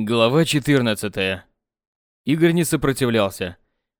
Глава 14. Игорь не сопротивлялся.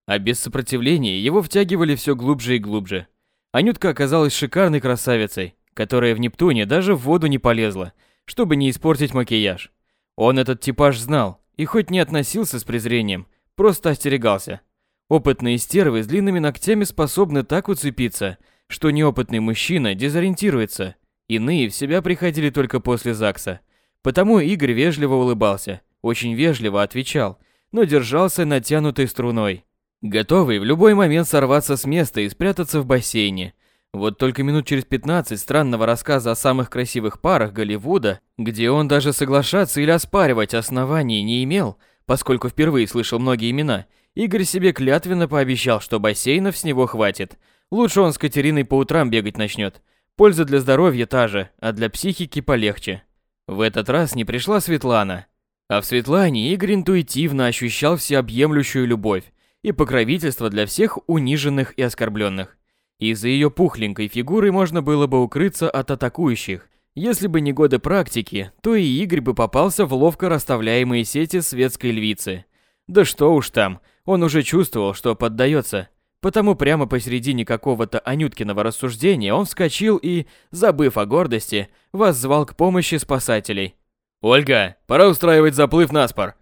А без сопротивления его втягивали все глубже и глубже. Анютка оказалась шикарной красавицей, которая в Нептуне даже в воду не полезла, чтобы не испортить макияж. Он этот типаж знал и хоть не относился с презрением, просто остерегался. Опытные стервы с длинными ногтями способны так уцепиться, что неопытный мужчина дезориентируется. Иные в себя приходили только после ЗАГСа. Потому Игорь вежливо улыбался, очень вежливо отвечал, но держался натянутой струной, готовый в любой момент сорваться с места и спрятаться в бассейне. Вот только минут через 15 странного рассказа о самых красивых парах Голливуда, где он даже соглашаться или оспаривать оснований не имел, поскольку впервые слышал многие имена, Игорь себе клятвенно пообещал, что бассейнов с него хватит. Лучше он с Катериной по утрам бегать начнет. Польза для здоровья та же, а для психики полегче. В этот раз не пришла Светлана, а в Светлане Игорь интуитивно ощущал всеобъемлющую любовь и покровительство для всех униженных и оскорбленных. Из-за ее пухленькой фигуры можно было бы укрыться от атакующих. Если бы не годы практики, то и Игорь бы попался в ловко расставляемые сети светской львицы. Да что уж там, он уже чувствовал, что поддается. Потому прямо посередине какого-то Анюткиного рассуждения он вскочил и, забыв о гордости, воззвал к помощи спасателей. «Ольга, пора устраивать заплыв на спор».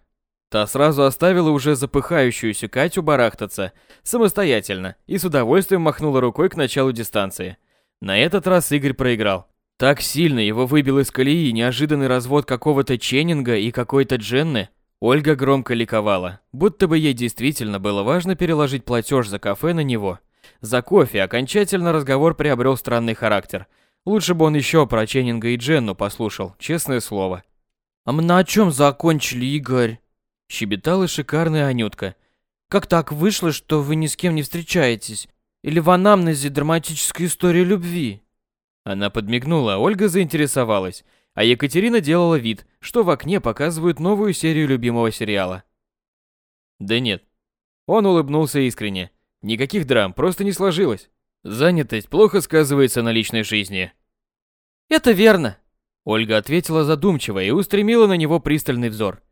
Та сразу оставила уже запыхающуюся Катю барахтаться самостоятельно и с удовольствием махнула рукой к началу дистанции. На этот раз Игорь проиграл. Так сильно его выбил из колеи неожиданный развод какого-то Ченнинга и какой-то Дженны. Ольга громко ликовала, будто бы ей действительно было важно переложить платеж за кафе на него. За кофе окончательно разговор приобрел странный характер. Лучше бы он еще про Ченнинга и Дженну послушал, честное слово. «А мы на чем закончили, Игорь?» Щебетала шикарная Анютка. «Как так вышло, что вы ни с кем не встречаетесь? Или в анамнезе драматическая история любви?» Она подмигнула, Ольга заинтересовалась, а Екатерина делала вид, что в окне показывают новую серию любимого сериала. Да нет. Он улыбнулся искренне. Никаких драм, просто не сложилось. Занятость плохо сказывается на личной жизни. «Это верно», Ольга ответила задумчиво и устремила на него пристальный взор.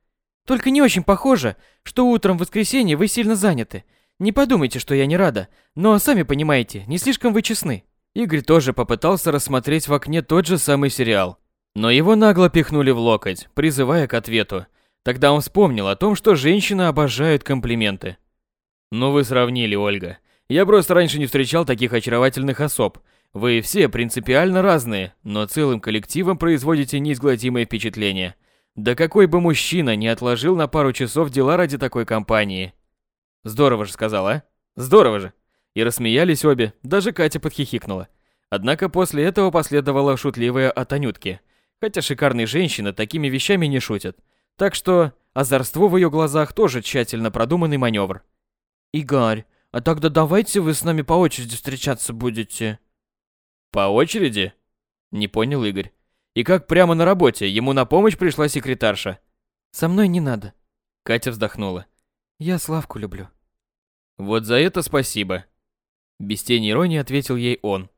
Только не очень похоже, что утром в воскресенье вы сильно заняты. Не подумайте, что я не рада, но сами понимаете, не слишком вы честны. Игорь тоже попытался рассмотреть в окне тот же самый сериал, но его нагло пихнули в локоть, призывая к ответу. Тогда он вспомнил о том, что женщины обожают комплименты. Ну вы сравнили, Ольга. Я просто раньше не встречал таких очаровательных особ, вы все принципиально разные, но целым коллективом производите неизгладимое впечатление. Да какой бы мужчина не отложил на пару часов дела ради такой компании. Здорово же сказала, а? Здорово же. И рассмеялись обе, даже Катя подхихикнула. Однако после этого последовало шутливое от Анютки. Хотя шикарные женщины такими вещами не шутят. Так что озорство в ее глазах тоже тщательно продуманный маневр. «Игорь, а тогда давайте вы с нами по очереди встречаться будете», по очереди? Не понял Игорь. И как прямо на работе, ему на помощь пришла секретарша. Со мной не надо. Катя вздохнула. Я Славку люблю. Вот за это спасибо. Без тени иронии ответил ей он.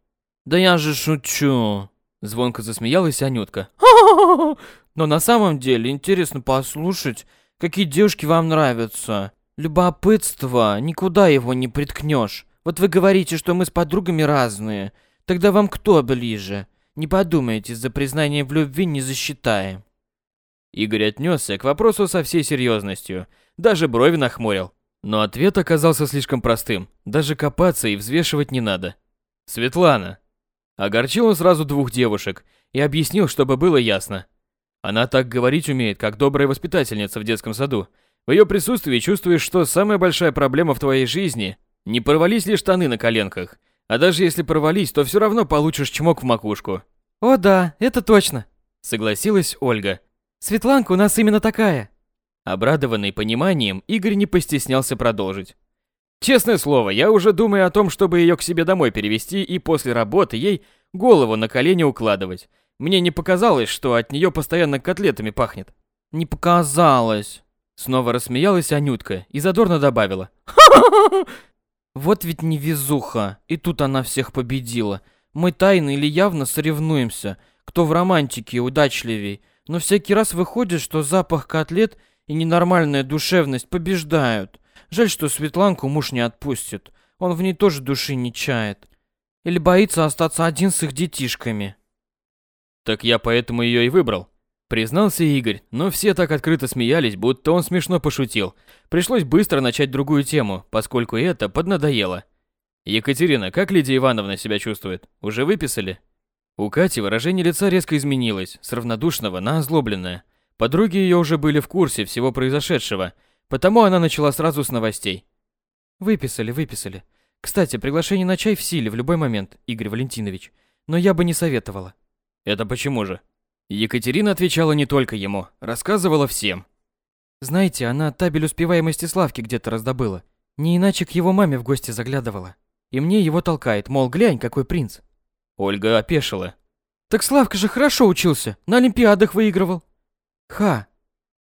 Да я же шучу. Звонко засмеялась Анютка. Но на самом деле интересно послушать, какие девушки вам нравятся. Любопытство, никуда его не приткнешь. Вот вы говорите, что мы с подругами разные. Тогда вам кто ближе? Не подумайте, за признание в любви не засчитаем. Игорь отнесся к вопросу со всей серьезностью, даже брови нахмурил. Но ответ оказался слишком простым, даже копаться и взвешивать не надо. Светлана. Огорчил он сразу двух девушек и объяснил, чтобы было ясно. Она так говорить умеет, как добрая воспитательница в детском саду. В ее присутствии чувствуешь, что самая большая проблема в твоей жизни – не порвались ли штаны на коленках, а даже если провались, то все равно получишь чмок в макушку. О да, это точно, согласилась Ольга. Светланка у нас именно такая. Обрадованный пониманием, Игорь не постеснялся продолжить. Честное слово, я уже думаю о том, чтобы ее к себе домой перевести и после работы ей голову на колени укладывать. Мне не показалось, что от нее постоянно котлетами пахнет. Не показалось. Снова рассмеялась Анютка и задорно добавила. Вот ведь невезуха. И тут она всех победила. Мы тайно или явно соревнуемся, кто в романтике удачливей. Но всякий раз выходит, что запах котлет и ненормальная душевность побеждают. Жаль, что Светланку муж не отпустит. Он в ней тоже души не чает. Или боится остаться один с их детишками. Так я поэтому ее и выбрал. Признался Игорь, но все так открыто смеялись, будто он смешно пошутил. Пришлось быстро начать другую тему, поскольку это поднадоело. Екатерина, как Лидия Ивановна себя чувствует? Уже выписали? У Кати выражение лица резко изменилось, с равнодушного на озлобленное. Подруги ее уже были в курсе всего произошедшего, потому она начала сразу с новостей. Выписали, выписали. Кстати, приглашение на чай в силе в любой момент, Игорь Валентинович. Но я бы не советовала. Это почему же? Екатерина отвечала не только ему, рассказывала всем. Знаете, она табель успеваемости Славки где-то раздобыла. Не иначе к его маме в гости заглядывала. И мне его толкает, мол, глянь, какой принц. Ольга опешила. Так Славка же хорошо учился, на олимпиадах выигрывал. Ха!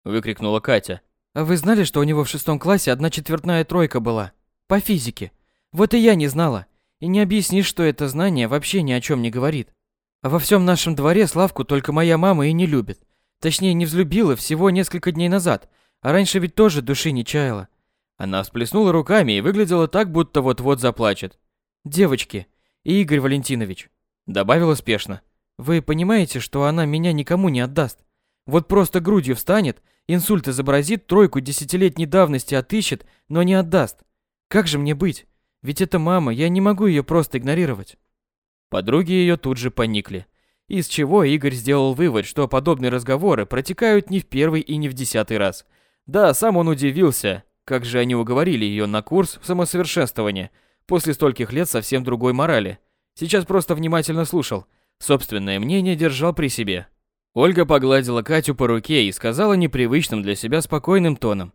Выкрикнула Катя. А вы знали, что у него в шестом классе одна четвертная тройка была? По физике. Вот и я не знала. И не объяснишь, что это знание вообще ни о чем не говорит. А во всем нашем дворе Славку только моя мама и не любит. Точнее, не взлюбила всего несколько дней назад, а раньше ведь тоже души не чаяла. Она всплеснула руками и выглядела так, будто вот-вот заплачет. «Девочки, Игорь Валентинович», — добавила спешно, — «вы понимаете, что она меня никому не отдаст? Вот просто грудью встанет, инсульт изобразит, тройку десятилетней давности отыщет, но не отдаст. Как же мне быть? Ведь это мама, я не могу ее просто игнорировать. Подруги ее тут же поникли. Из чего Игорь сделал вывод, что подобные разговоры протекают не в первый и не в десятый раз. Да, сам он удивился, как же они уговорили ее на курс в самосовершенствование после стольких лет совсем другой морали. Сейчас просто внимательно слушал, собственное мнение держал при себе. Ольга погладила Катю по руке и сказала непривычным для себя спокойным тоном.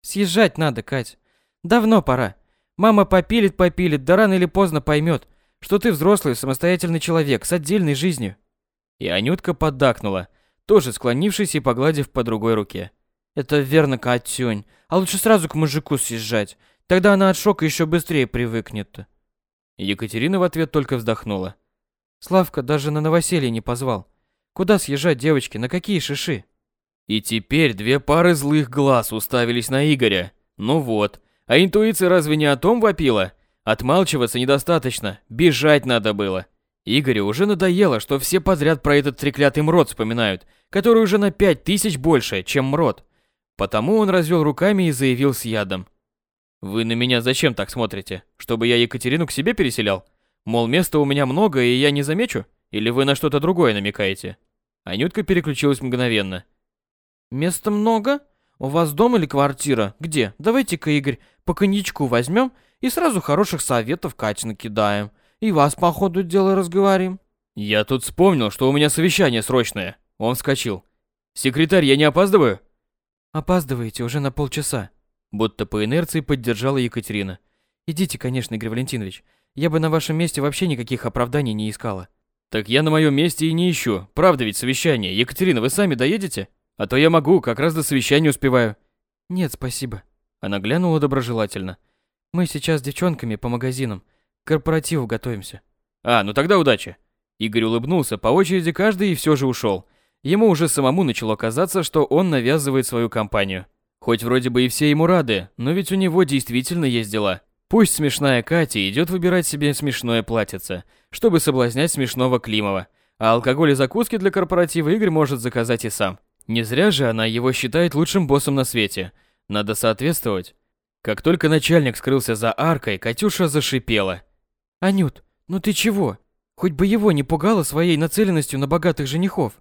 «Съезжать надо, Кать. Давно пора. Мама попилит-попилит, да рано или поздно поймет, что ты взрослый, самостоятельный человек с отдельной жизнью. И Анютка поддакнула, тоже склонившись и погладив по другой руке. Это верно, Катюнь. А лучше сразу к мужику съезжать. Тогда она от шока еще быстрее привыкнет. Екатерина в ответ только вздохнула. Славка даже на новоселье не позвал. Куда съезжать, девочки, на какие шиши? И теперь две пары злых глаз уставились на Игоря. Ну вот, а интуиция разве не о том вопила? Отмалчиваться недостаточно, бежать надо было. Игорю уже надоело, что все подряд про этот треклятый мрот вспоминают, который уже на пять тысяч больше, чем мрот. Потому он развел руками и заявил с ядом. «Вы на меня зачем так смотрите? Чтобы я Екатерину к себе переселял? Мол, места у меня много, и я не замечу? Или вы на что-то другое намекаете?» Анютка переключилась мгновенно. «Места много? У вас дом или квартира? Где? Давайте-ка, Игорь, по коньячку возьмем и сразу хороших советов Кате накидаем. И вас по ходу дела разговорим». «Я тут вспомнил, что у меня совещание срочное». Он вскочил. «Секретарь, я не опаздываю?» «Опаздываете уже на полчаса», будто по инерции поддержала Екатерина. «Идите, конечно, Игорь Валентинович. Я бы на вашем месте вообще никаких оправданий не искала». «Так я на моем месте и не ищу. Правда ведь совещание. Екатерина, вы сами доедете? А то я могу, как раз до совещания успеваю». «Нет, спасибо». Она глянула доброжелательно. «Мы сейчас с девчонками по магазинам. К корпоративу готовимся». «А, ну тогда удачи». Игорь улыбнулся по очереди каждый и все же ушел. Ему уже самому начало казаться, что он навязывает свою компанию. Хоть вроде бы и все ему рады, но ведь у него действительно есть дела. Пусть смешная Катя идет выбирать себе смешное платьице, чтобы соблазнять смешного Климова. А алкоголь и закуски для корпоратива Игорь может заказать и сам. Не зря же она его считает лучшим боссом на свете. Надо соответствовать. Как только начальник скрылся за аркой, Катюша зашипела. «Анют, ну ты чего? Хоть бы его не пугало своей нацеленностью на богатых женихов».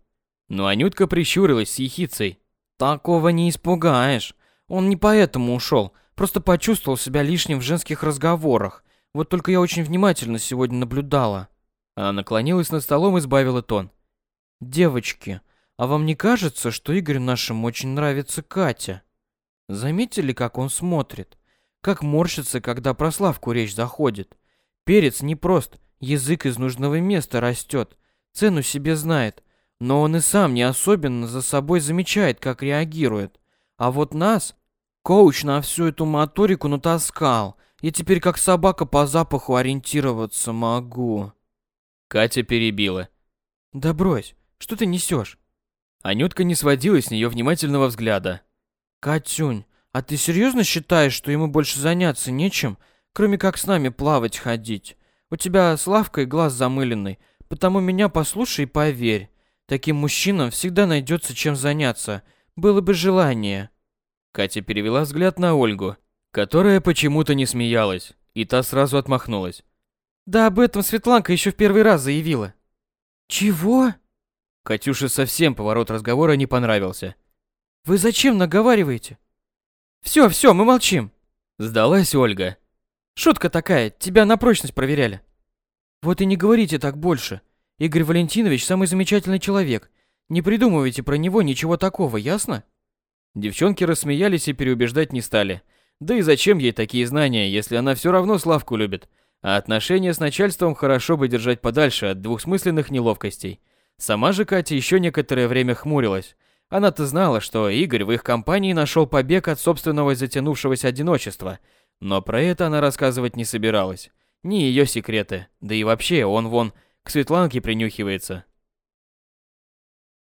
Но Анютка прищурилась с ехицей. «Такого не испугаешь. Он не поэтому ушел, просто почувствовал себя лишним в женских разговорах. Вот только я очень внимательно сегодня наблюдала». Она наклонилась над столом и сбавила тон. «Девочки, а вам не кажется, что Игорю нашему очень нравится Катя? Заметили, как он смотрит? Как морщится, когда про Славку речь заходит? Перец непрост, язык из нужного места растет, цену себе знает, но он и сам не особенно за собой замечает, как реагирует. А вот нас коуч на всю эту моторику натаскал. Я теперь как собака по запаху ориентироваться могу. Катя перебила. Да брось, что ты несешь? Анютка не сводила с нее внимательного взгляда. Катюнь, а ты серьезно считаешь, что ему больше заняться нечем, кроме как с нами плавать ходить? У тебя с Лавкой глаз замыленный, потому меня послушай и поверь. Таким мужчинам всегда найдется чем заняться, было бы желание. Катя перевела взгляд на Ольгу, которая почему-то не смеялась, и та сразу отмахнулась. Да об этом Светланка еще в первый раз заявила. Чего? Катюше совсем поворот разговора не понравился. Вы зачем наговариваете? Все, все, мы молчим. Сдалась Ольга. Шутка такая, тебя на прочность проверяли. Вот и не говорите так больше. Игорь Валентинович самый замечательный человек. Не придумывайте про него ничего такого, ясно? Девчонки рассмеялись и переубеждать не стали. Да и зачем ей такие знания, если она все равно Славку любит? А отношения с начальством хорошо бы держать подальше от двухсмысленных неловкостей. Сама же Катя еще некоторое время хмурилась. Она-то знала, что Игорь в их компании нашел побег от собственного затянувшегося одиночества, но про это она рассказывать не собиралась. Не ее секреты, да и вообще он вон к Светланке принюхивается.